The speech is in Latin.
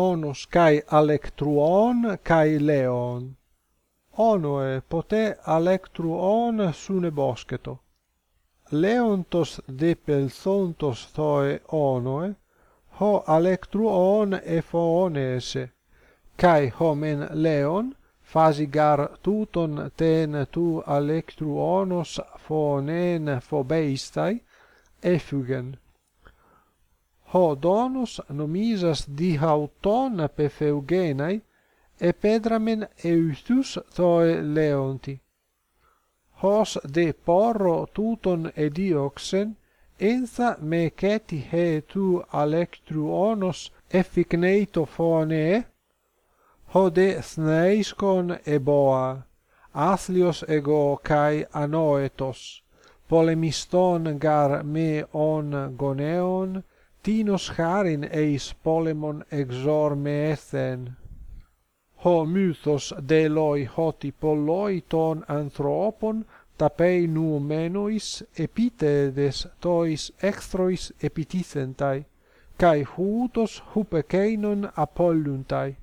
onus kai alectruon kai leon. Onoe pote alectruon sune bosceto. Leontos de pelzontos thoe onoe ho alectruon foonese kai homen leon phasigar tuton ten tu alectruonos phonen phobeistai effugen ho donos nomisas dihauton pefeugenai e pedramen euthus thoe leonti. Hos de porro tuton edioxen entha me ceti he tu alectruonos efficneito phone? Ho de sneiscon e boa athlios ego kai anoetos polemiston gar me on goneon tinos charin eis polemon exor me ethen. Ho mythos deloi hoti polloi ton anthropon tapei noumenois epitedes tois extrois epitithentai, kai hutos hupekeinon apolluntai.